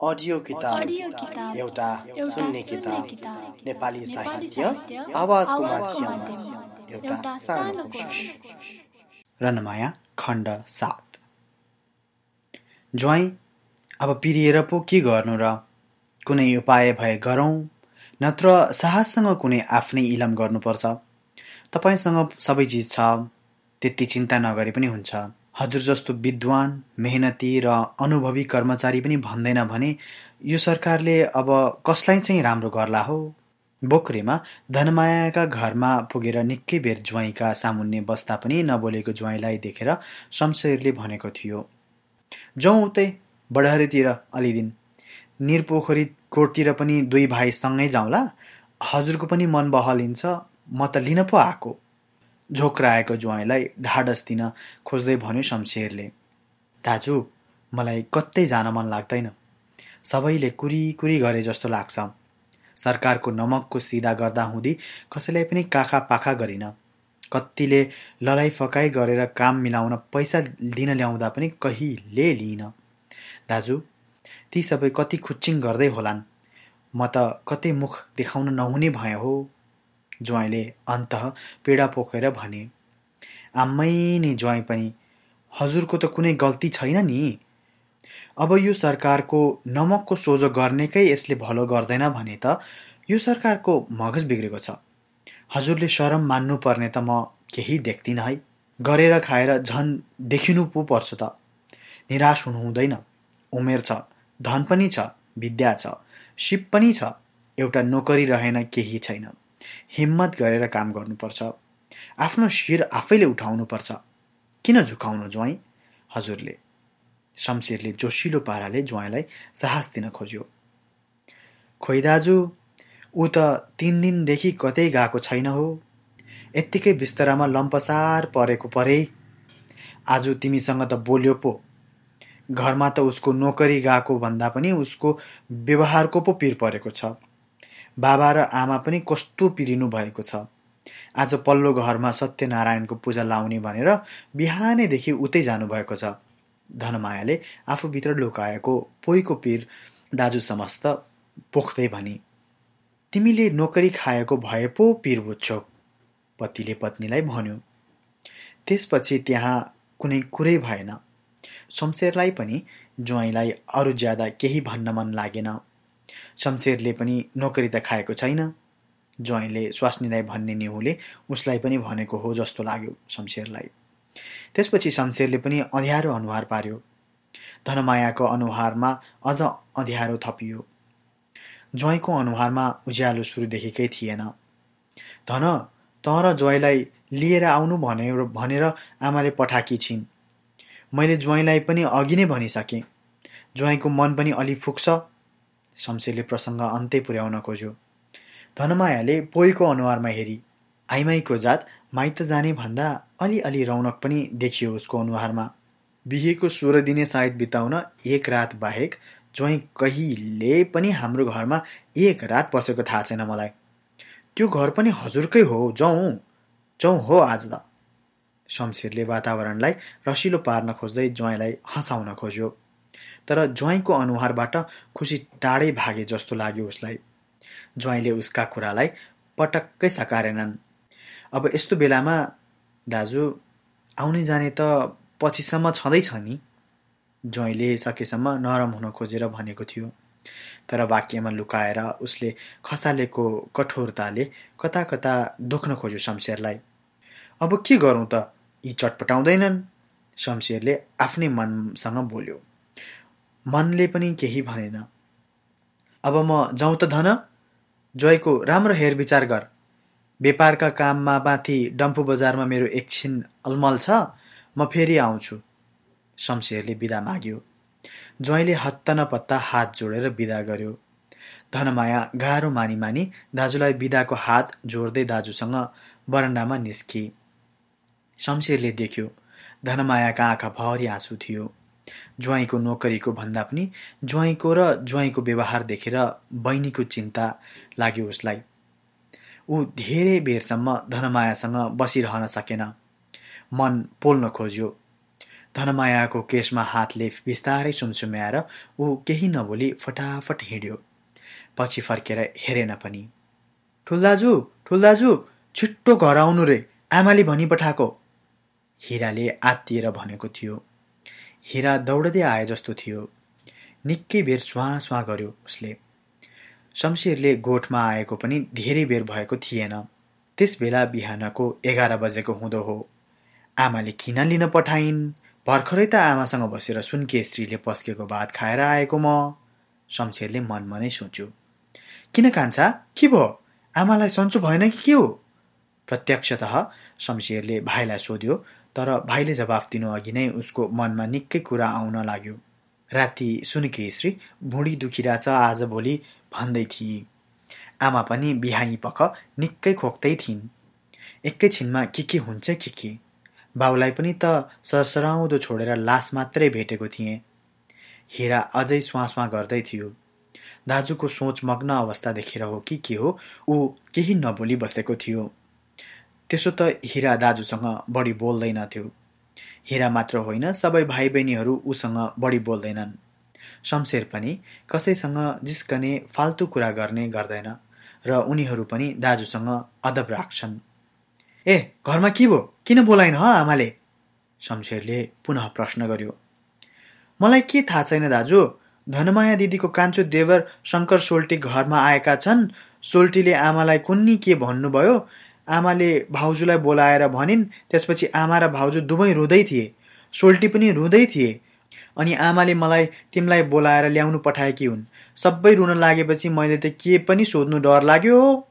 Audio किताब एउटा सुन्ने किताब। नेपाली साहित्य। आवाजको माध्यममा। एउटा सानो सानो कोसिस रनमाया खण्ड सात। ज्वाइँ अब पिरिएर पो के गर्नु र? कुनै उपाय भए गरौँ नत्र साहससँग कुनै आफ्नै इलम गर्नुपर्छ। तपाईँसँग सबै चिज छ त्यति चिन्ता नगरे पनि हुन्छ। हजुर जस्तो विद्वान मेहनती र अनुभवी कर्मचारी पनि भन्दैन भने यो सरकारले अब कसलाई चाहिँ राम्रो गर्ला हो? बोक्रेमा धनमायाका घरमा पुगेर निकै बेर ज्वाइँका सामुन्ने बस्दा पनि नबोलेको ज्वाइँलाई देखेर शमशेरले भनेको थियो जाउँ उतै बडहरीतिर अलि दिन निरपोखरी कोटतिर पनि दुई भाइ सँगै जाउँला। हजुरको पनि मन बहलिन्छ। म त लिन पो आएको। झोक्राएको ज्वाइँलाई ढाडस दिन खोज्दै भन्यो शमशेरले दाजु मलाई कतै जान मन लाग्दैन। सबैले कुरी कुरी गरे जस्तो लाग्छ। सरकारको नमकको सिधा गर्दा हुँदी कसैलाई पनि काखा पाखा गरिन। कतिले ललाइ फकाइ गरेर काम मिलाउन पैसा दिन ल्याउँदा पनि कहिले लिइन। दाजु ती सबै कति खुच्चिङ गर्दै होलान्। म त कतै मुख देखाउन नहुने भए हो। ज्वाइँले अन्त पीडा पोखेर भने आम्मै नि ज्वाइँ पनि हजुरको त कुनै गल्ती छैन नि। अब यो सरकारको नमकको सोझो गर्नेकै यसले भलो गर्दैन भने त यो सरकारको मगज बिग्रेको छ। हजुरले शरम मान्नुपर्ने त म केही देख्दिनँ है। गरेर खाएर झन् देखिनु पो पर्छ त। निराश हुनु हुँदैन उमेर छ धन पनि छ विद्या छ सिप पनि छ। एउटा नोकरी रहेन केही छैन। हिम्मत गरेर काम गर्नुपर्छ। आफ्नो शिर आफैले उठाउनुपर्छ। किन झुकाउनु ज्वाइँ? हजुरले शमशेरले जोसिलो पाराले ज्वाइँलाई साहस दिन खोज्यो। खोइ दाजु ऊ त तिन दिनदेखि कतै गएको छैन हो। यत्तिकै बिस्तरामा लम्पसार परेको परे। आज तिमीसँग त बोल्यो पो। घरमा त उसको नोकरी गएको भन्दा पनि उसको व्यवहारको पो पिर परेको छ। बाबा र आमा पनि कस्तो पिरिनु भएको छ? आज पल्लो घरमा सत्यनारायणको पूजा लाउने भनेर बिहानैदेखि उतै जानुभएको छ। धनमायाले आफूभित्र लुकाएको पोइको पिर दाजु समस्त पोख्दै भनी तिमीले नोकरी खाएको भए पो पिर बुझ्छौ पतिले पत्नीलाई भन्यो। त्यसपछि त्यहाँ कुनै कुरै भएन। शमशेरलाई पनि ज्वाइँलाई अरू ज्यादा केही भन्न मन लागेन। शमशेरले पनि नोकरी त खाएको छैन। ज्वाइँले स्वास्नीलाई भन्ने निहुले उसलाई पनि भनेको हो जस्तो लाग्यो शमशेरलाई। त्यसपछि शमशेरले पनि अँध्यारो अनुहार पार्यो। धनमायाको अनुहारमा अझ अँध्यारो थपियो। ज्वाइँको अनुहारमा उज्यालो सुरुदेखिकै थिएन। धन त र ज्वाइँलाई लिएर आउनु भनेर भनेर आमाले पठाकी छिन्। मैले ज्वाइँलाई पनि अघि नै भनिसकेँ। ज्वाइँको मन पनि अलि फुक्छ। शमशेरले प्रसङ्ग अन्तै पुर्याउन खोज्यो। धनमायाले पोइको अनुहारमा हेरी आइमाईको जात माइत जाने भन्दा अलिअलि रौनक पनि देखियो उसको अनुहारमा। बिहेको सोह्र दिने सायद बिताउन एक रात बाहेक ज्वाइँ कहिले पनि हाम्रो घरमा एक रात बसेको थाहा छैन मलाई। त्यो घर पनि हजुरकै हो जाउँ जाउँ हो आज त। शमशेरले वातावरणलाई रसिलो पार्न खोज्दै ज्वाइँलाई हँसाउन खोज्यो। तर ज्वाइँको अनुहारबाट खुसी टाढै भागे जस्तो लाग्यो उसलाई। ज्वाइँले उसका कुरालाई पटक्कै सकारेनन्। अब यस्तो बेलामा दाजु आउने जाने त पछिसम्म छँदैछ नि? ज्वाइँले सकेसम्म नरम हुन खोजेर भनेको थियो। तर वाक्यमा लुकाएर उसले खसालेको कठोरताले कता कता दुख्न खोज्यो शमशेरलाई। अब के गरौँ त? यी चटपटाउँदैनन्? शमशेरले आफ्नै मनसँग बोल्यो। मनले पनि केही भनेन। अब म जाउँ त धन ज्वाइँको राम्रो हेरविचार गर। व्यापारका काममा माथि डम्फु बजारमा मेरो एकछिन अलमल छ म फेरि आउँछु। शमशेरले बिदा माग्यो। ज्वाइँले हत्ता नपत्ता हात जोडेर बिदा गर्यो। धनमाया गाह्रो मानी मानी दाजुलाई बिदाको हात जोड्दै दाजुसँग बरन्डामा निस्की। शमशेरले देख्यो धनमायाका आँखा भरि आँसु थियो। ज्वाइँको नोकरीको भन्दा पनि ज्वाइँको र ज्वाइँको व्यवहार देखेर बहिनीको चिन्ता लाग्यो उसलाई। ऊ धेरै बेरसम्म धनमायासँग बसिरहन सकेन। मन पोल्न खोज्यो। धनमायाको केसमा हातले बिस्तारै सुमसुम्याएर ऊ केही नबोली फटाफट हिँड्यो। पछि फर्केर हेरेन पनि। ठुल्दाजु ठुल्दाजु छिट्टो घर आउनु रे आमाले भनिपठाएको हिराले आत्तिएर भनेको थियो। हिरा दौडदै आए जस्तो थियो। निकै बेर स्वाँ स्वाँ गर्यो उसले। शमशेरले गोठमा आएको पनि धेरै बेर भएको थिएन। त्यस बेला बिहानको एघार बजेको हुँदो हो। आमाले किन लिन पठाइन्? भर्खरै त आमासँग बसेर सुनके स्त्रीले पस्केको भात खाएर आएको म। शमशेरले मनमा नै सोच्यो। किन कान्छा? के भयो? आमालाई सन्चो भएन कि के हो? प्रत्यक्षत शमशेरले भाइलाई सोध्यो तर भाइले जवाफ दिनु अघि नै उसको मनमा निकै कुरा आउन लाग्यो। राति सुनकी श्री भुँडी दुखिरहेछ आजभोलि भन्दै थिए। आमा पनि बिहाई पख निकै खोक्दै थिइन्। एकैछिनमा के के हुन्छ के के? बाउलाई पनि त सरसराउँदो छोडेर लास मात्रै भेटेको थिएँ। हिरा अझै स्वाँ गर्दै थियो। दाजुको सोचमग्न अवस्था देखेर हो कि के हो ऊ केही नबोली बसेको थियो। त्यसो त हिरा दाजुसँग बढी बोल्दैनथ्यो हिरा मात्र होइन सबै भाइ बहिनीहरू उसँग बढी बोल्दैनन्। शमशेर पनि कसैसँग जिस्कने फाल्तु कुरा गर्ने गर्दैन र उनीहरू पनि दाजुसँग अदब राख्छन्। ए घरमा के भयो? किन बोलाइन ह आमाले? शमशेरले पुनः प्रश्न गर्यो। मलाई के थाहा छैन दाजु धनमाया दिदीको कान्छो देवर शङ्कर सोल्टी घरमा आएका छन्। सोल्टीले आमालाई कुन्नी के भन्नुभयो? आमाले भाउजूलाई बोलाएर भनिन् त्यसपछि आमा र भाउजू दुवै रुँदै थिए। सोल्टी पनि रुँदै थिए। अनि आमाले मलाई तिमीलाई बोलाएर ल्याउनु पठाएकी हुन्। सबै रुन लागेपछि मैले त के पनि सोध्नु डर लाग्यो।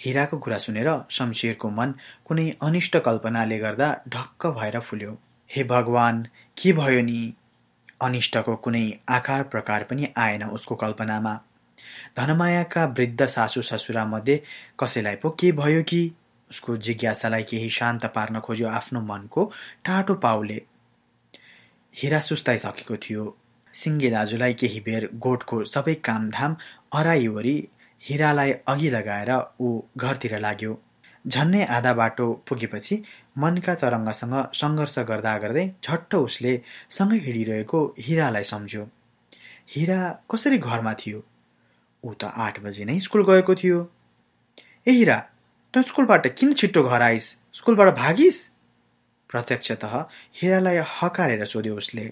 हिराको कुरा सुनेर शमशेरको मन कुनै अनिष्ट कल्पनाले गर्दा ढक्क भएर फुल्यो। हे भगवान के भयो नि? अनिष्टको कुनै आकार प्रकार पनि आएन उसको कल्पनामा। धनमायाका वृद्ध सासु ससुरामध्ये कसैलाई पो के भयो कि? उसको जिज्ञासालाई केही शान्त पार्न खोज्यो आफ्नो मनको टाटो पाउले। हिरा सुस्ताइसकेको थियो। सिङ्गे दाजुलाई केही बेर गोठको सबै कामधाम अराइवरी हिरालाई अघि लगाएर ऊ घरतिर लाग्यो। झन्नै आधा बाटो पुगेपछि मनका तरङ्गसँग सङ्घर्ष गर्दा गर्दै झट्ट उसले सँगै हिँडिरहेको हिरालाई सम्झ्यो। हिरा कसरी घरमा थियो? ऊ त आठ बजी नै स्कुल गएको थियो। ए हिरा त स्कुलबाट किन छिट्टो घर आइस? स्कुलबाट भागिस? प्रत्यक्षत हिरालाई हकारेर सोध्यो उसले।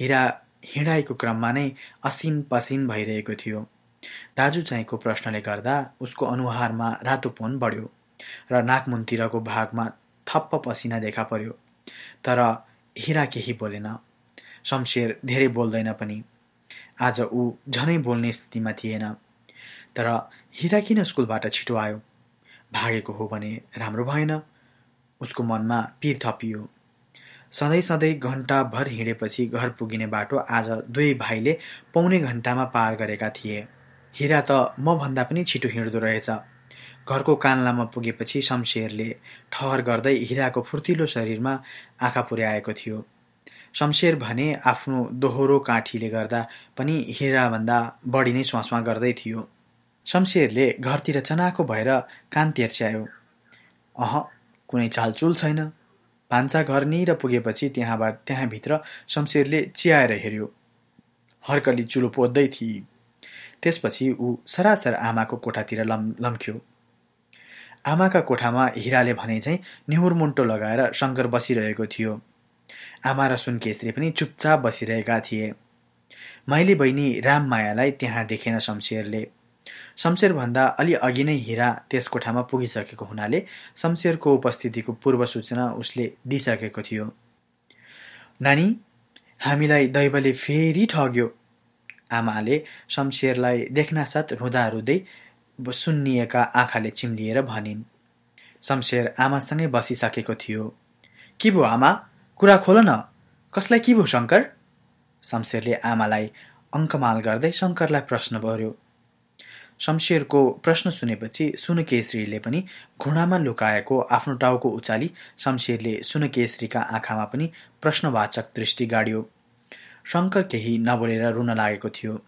हिरा हिँडाइको क्रममा नै असिन पसिन भइरहेको थियो। दाजु चाहिँको प्रश्नले गर्दा उसको अनुहारमा रातोपन बढ्यो र नाकमुनतिरको भागमा थप्प पसिना देखा पर्यो। तर हिरा केही बोलेन। शमशेर धेरै बोल्दैन पनि। आज ऊ झनै बोल्ने स्थितिमा थिएन तर हिरा किन स्कुलबाट छिटो आयो? भागेको हो भने राम्रो भएन। उसको मनमा पिर थपियो। सधैँ सधैँ घन्टाभर हिँडेपछि घर पुगिने बाटो आज दुवै भाइले पौने घन्टामा पार गरेका थिए। हिरा त मभन्दा पनि छिटो हिँड्दो रहेछ। घरको कान्लामा पुगेपछि शमशेरले ठहर गर्दै हिराको फुर्तिलो शरीरमा आँखा पुर्याएको थियो। शमशेर भने आफ्नो दोहोरो काठीले गर्दा पनि हिराभन्दा बढी नै स्वासमा गर्दै थियो। शमशेरले घरतिर चनाको भएर कान तेर्स्यायो अह कुनै चालचुल छैन। भान्साघरनिर पुगेपछि त्यहाँबाट त्यहाँभित्र शमशेरले चियाएर हेऱ्यो। हर्कली चुलो पोद्दै थिए त्यसपछि ऊ सरासर आमाको कोठातिर लम लम्क्यो। आमाका कोठामा हिराले भने चाहिँ निहुर मुन्टो लगाएर शङ्कर बसिरहेको थियो। आमा र सुनकेशले पनि चुपचाप बसिरहेका थिए। माइली बहिनी राममायालाई त्यहाँ देखेन शमशेरले। शमशेरभन्दा अलि अघि नै हिरा त्यस कोठामा पुगिसकेको हुनाले शमशेरको उपस्थितिको पूर्व सूचना उसले दिइसकेको थियो। नानी हामीलाई दैवले फेरि ठग्यो। आमाले शमशेरलाई देख्नासाथ रुँदा रुँदै सुन्निएका आँखाले चिम्लिएर भनिन्। शमशेर आमासँगै बसिसकेको थियो। के भयो आमा? कुरा खोल न। कसलाई के भयो शङ्कर? शमशेरले आमालाई अङ्कमाल गर्दै शङ्करलाई प्रश्न गर्यो शमशेरको प्रश्न सुनेपछि सुनकेसरीले पनि घुँडामा लुकाएको आफ्नो टाउको उचाली शमशेरले सुनकेसरीका आँखामा पनि प्रश्नवाचक दृष्टि गाड्यो। शङ्कर केही नबोलेर रुन लागेको थियो।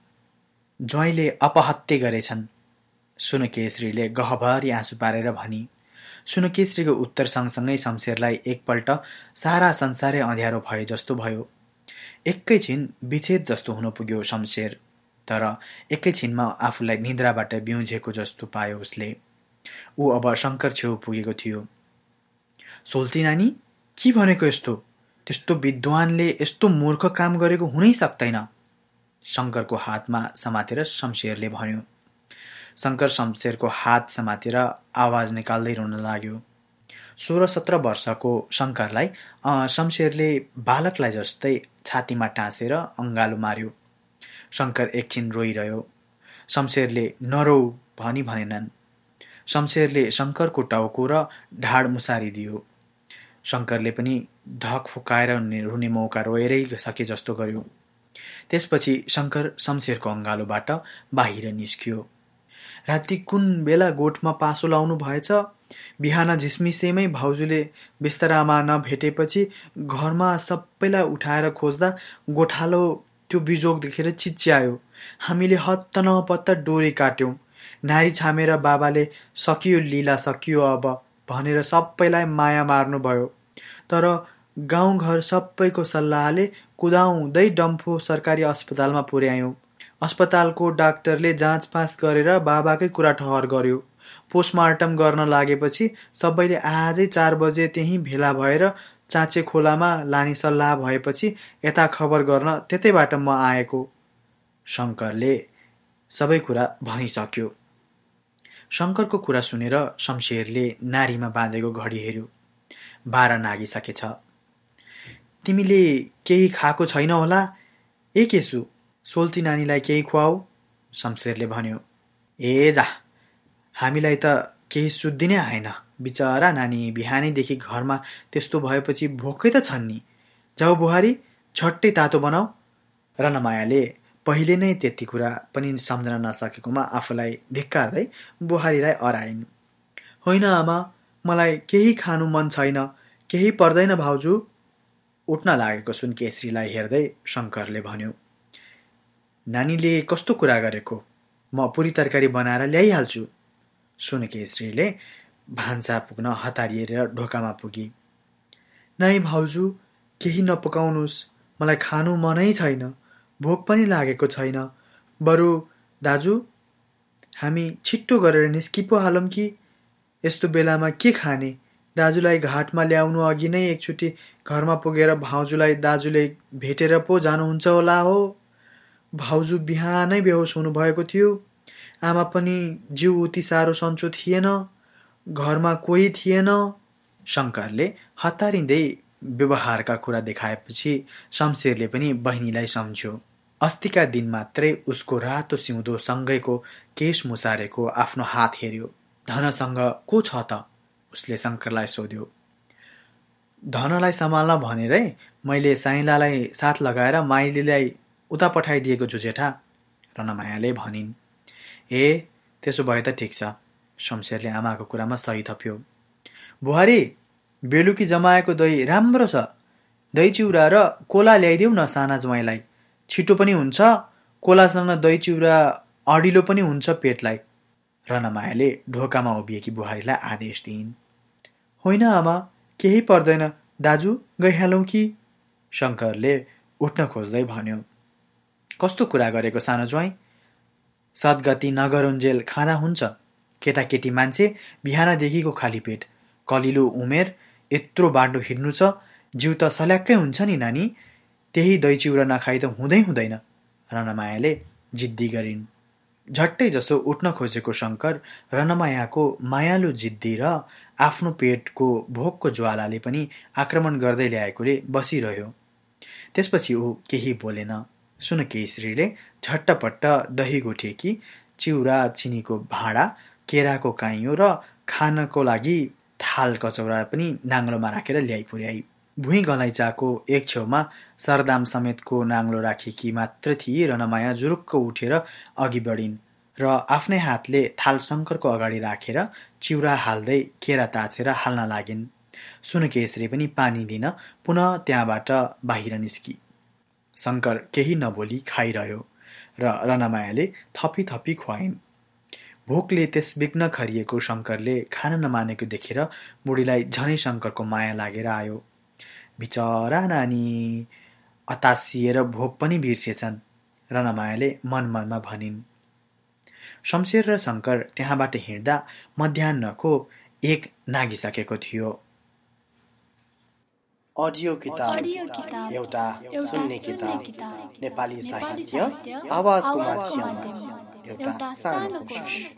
ज्वाइँले अपहत्य गरेछन्। सुनकेसरीले गहभरी आँसु पारेर भनी सुनकेश्रीको उत्तर सँगसँगै शमशेरलाई एकपल्ट सारा संसारै अँध्यारो भए जस्तो भयो। एकैछिन विच्छेद जस्तो हुन पुग्यो शमशेर तर एकैछिनमा आफूलाई निद्राबाट बिउझेको जस्तो पायो उसले। ऊ अब शङ्कर छेउ पुगेको थियो। सोल्ती नानी के भनेको यस्तो? त्यस्तो विद्वानले यस्तो मूर्ख काम गरेको हुनै सक्दैन शङ्करको हातमा समातेर शमशेरले भन्यो। शङ्कर शमशेरको हात समातेर आवाज निकाल्दै रुन लाग्यो। सोह्र सत्र वर्षको शङ्करलाई शमशेरले बालकलाई जस्तै छातीमा टाँसेर अङ्गालो मार्यो। शङ्कर एकछिन रोइरह्यो। शमशेरले नरौ भनी भनेनन्। शमशेरले शङ्करको टाउको र ढाड मुसारिदियो। शङ्करले पनि धक फुकाएर रुने मौका रोएरै सके जस्तो गर्यो। त्यसपछि शङ्कर शमशेरको अङ्गालोबाट बाहिर निस्कियो। राति कुन बेला गोठमा पासो लाउनु भएछ? बिहान झिसमिसेमै भाउजूले बिस्तरामा नभेटेपछि घरमा सबैलाई उठाएर खोज्दा गोठालो त्यो बिजोग देखेर चिच्यायो। हामीले हत्त नपत्त डोरी काट्यौँ। नारी छामेर बाबाले सकियो लिला सकियो अब भनेर सबैलाई माया मार्नुभयो। तर गाउँघर सबैको सल्लाहले कुदाउँदै डम्फु सरकारी अस्पतालमा पुर्यायौँ। अस्पतालको डाक्टरले जाँचपाँच गरेर बाबाकै कुरा ठहर गर्यो। पोस्टमार्टम गर्न लागेपछि सबैले आजै चार बजे त्यहीँ भेला भएर चाँचे खोलामा लाने सल्लाह भएपछि यता खबर गर्न त्यतैबाट म आएको। शङ्करले सबै कुरा भनिसक्यो। शङ्करको कुरा सुनेर शमशेरले नारीमा बाँधेको घडी हेऱ्यो। बाह्र नागिसकेछ। तिमीले केही खाएको छैन होला? ए केसु सोल्ती नानीलाई केही खुवाऊ शमशेरले भन्यो ए जा हामीलाई त केही सुद्धि नै आएन। बिचरा नानी बिहानैदेखि घरमा त्यस्तो भएपछि भोकै त छन् नि। जाऊ बुहारी छट्टै तातो बनाऊ। रनमायाले पहिले नै त्यति कुरा पनि सम्झन नसकेकोमा आफूलाई धिक्कार्दै बुहारीलाई अराइन् होइन आमा मलाई केही खानु मन छैन केही पर्दैन भाउजू। उठ्न लागेको सुन केसरीलाई हेर्दै शङ्करले भन्यो नानीले कस्तो कुरा गरेको? म पुरी तरकारी बनाएर ल्याइहाल्छु। सुन केसरीले भान्सा पुग्न हतारिएर ढोकामा पुगी। नै भाउजू केही नपकाउनुहोस् मलाई खानु मनै छैन। भोक पनि लागेको छैन। बरु दाजु हामी छिट्टो गरेर निस्कि पो हालौँ कि? यस्तो बेलामा के खाने? दाजुलाई घाटमा ल्याउनु अघि नै एकचोटि घरमा पुगेर भाउजूलाई दाजुले भेटेर पो जानुहुन्छ होला हो। भाउजू बिहानै बेहोस हुनुभएको थियो। आमा पनि जिउ उति साह्रो सन्चो थिएन घरमा कोही थिएन। शङ्करले हतारिँदै व्यवहारका कुरा देखाएपछि शमशेरले पनि बहिनीलाई सम्झ्यो। अस्तिका दिन मात्रै उसको रातो सिउँदो सँगैको केश मुसारेको आफ्नो हात हेऱ्यो। धनसँग को छ त? उसले शङ्करलाई सोध्यो। धनलाई सम्हाल्न भनेरै मैले साइलालाई साथ लगाएर माइलीलाई उता पठाइदिएको छु जेठा रनमायाले भनिन् ए त्यसो भए त ठिक छ। शमशेरले आमाको कुरामा सही थप्यो। बुहारी बेलुकी जमाएको दही राम्रो छ। दही चिउरा र कोला ल्याइदेऊ न साना ज्वाइँलाई। छिटो पनि हुन्छ कोलासँग दही चिउरा अडिलो पनि हुन्छ पेटलाई। रनमायाले ढोकामा उभिएकी बुहारीलाई आदेश दिइन् होइन आमा केही पर्दैन। दाजु गइहालौँ कि? शङ्करले उठ्न खोज्दै भन्यो कस्तो कुरा गरेको सानो ज्वाइँ? सद्गति नगरुन्जेल खाँदा हुन्छ। केटाकेटी मान्छे बिहानदेखिको खाली पेट। कलिलो उमेर यत्रो बाटो हिँड्नु छ। जिउ त सल्याक्कै हुन्छ नि नानी। त्यही दही चिउरा नखाइ त हुँदै हुँदैन। रनमायाले जिद्दी गरिन्। झट्टै जसो उठ्न खोजेको शङ्कर रनमायाको मायालु जिद्दी र आफ्नो पेटको भोकको ज्वालाले पनि आक्रमण गर्दै ल्याएकोले बसिरह्यो। त्यसपछि ऊ केही बोलेन। सुन केसरीले झट्टपट्ट दही गोठेकी चिउरा चिनीको भाँडा केराको काइयो र खानको लागि थाल कचौरा पनि नाङ्लोमा राखेर ल्याइ पुर्याई भुइँ गलैँचाको एक छेउमा सरदाम समेतको नाङ्लो राखेकी मात्र थिए र नमाया जुरुक्क उठेर अघि बढिन् र आफ्नै हातले थाल शङ्करको अगाडि राखेर चिउरा हाल्दै केरा ताछेर हाल्न लागिन्। सुनकेशरी पनि पानी लिन पुनः त्यहाँबाट बाहिर निस्कि। शङ्कर केही नबोली खाइरह्यो र रनमायाले थपी थपी खुवाइन्। भोकले त्यस विघ्न खरिएको शङ्करले खान नमानेको देखेर बुढीलाई झनै शङ्करको माया लागेर आयो। बिचरा नानी अतासिएर भोक पनि बिर्सेछन् रनमायाले मन मनमा भनिन्। शमशेर र शङ्कर त्यहाँबाट हिँड्दा मध्याहको एक नागिसकेको थियो। अडियो किताब एउटा सुन्ने किताब। नेपाली साहित्य। आवाजको माध्यममा एउटा सानो कोसिस